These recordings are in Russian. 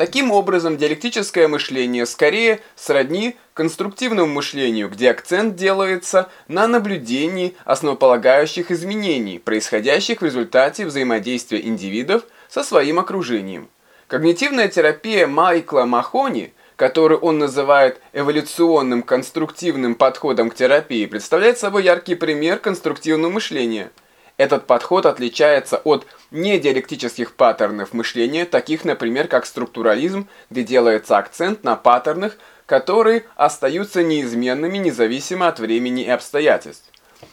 Таким образом, диалектическое мышление скорее сродни конструктивному мышлению, где акцент делается на наблюдении основополагающих изменений, происходящих в результате взаимодействия индивидов со своим окружением. Когнитивная терапия Майкла Махони, которую он называет эволюционным конструктивным подходом к терапии, представляет собой яркий пример конструктивного мышления – этот подход отличается от недиалектических паттернов мышления, таких, например, как структурализм, где делается акцент на паттернах, которые остаются неизменными независимо от времени и обстоятельств.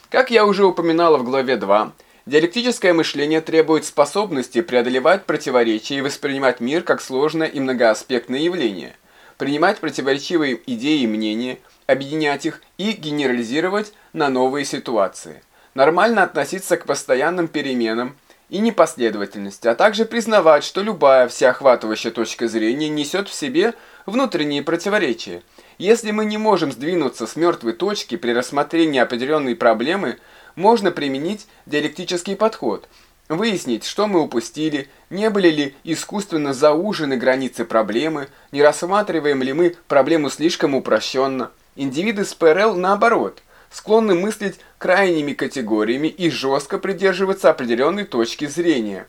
Как я уже упоминала в главе 2, диалектическое мышление требует способности преодолевать противоречия и воспринимать мир как сложное и многоаспектное явление, принимать противоречивые идеи и мнения, объединять их и генерализировать на новые ситуации нормально относиться к постоянным переменам и непоследовательности, а также признавать, что любая всеохватывающая точка зрения несет в себе внутренние противоречия. Если мы не можем сдвинуться с мертвой точки при рассмотрении определенной проблемы, можно применить диалектический подход, выяснить, что мы упустили, не были ли искусственно заужены границы проблемы, не рассматриваем ли мы проблему слишком упрощенно. Индивиды с ПРЛ наоборот – склонны мыслить крайними категориями и жестко придерживаться определенной точки зрения.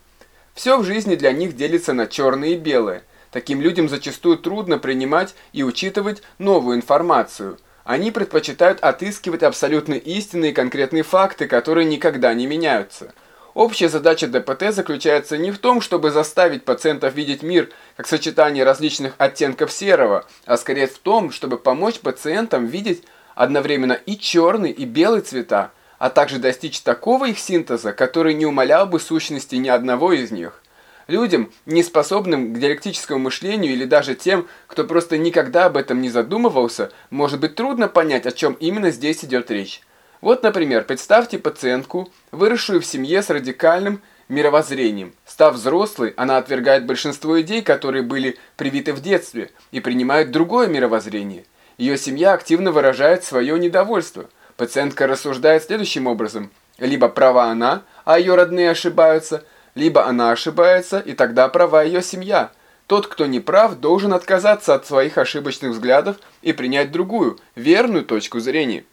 Все в жизни для них делится на черное и белое. Таким людям зачастую трудно принимать и учитывать новую информацию. Они предпочитают отыскивать абсолютно истинные конкретные факты, которые никогда не меняются. Общая задача ДПТ заключается не в том, чтобы заставить пациентов видеть мир как сочетание различных оттенков серого, а скорее в том, чтобы помочь пациентам видеть одновременно и черный, и белый цвета, а также достичь такого их синтеза, который не умалял бы сущности ни одного из них. Людям, не способным к диалектическому мышлению или даже тем, кто просто никогда об этом не задумывался, может быть трудно понять, о чем именно здесь идет речь. Вот, например, представьте пациентку, выросшую в семье с радикальным мировоззрением. Став взрослой, она отвергает большинство идей, которые были привиты в детстве, и принимает другое мировоззрение – ее семья активно выражает свое недовольство. Пациентка рассуждает следующим образом. Либо права она, а ее родные ошибаются, либо она ошибается, и тогда права ее семья. Тот, кто не прав, должен отказаться от своих ошибочных взглядов и принять другую, верную точку зрения.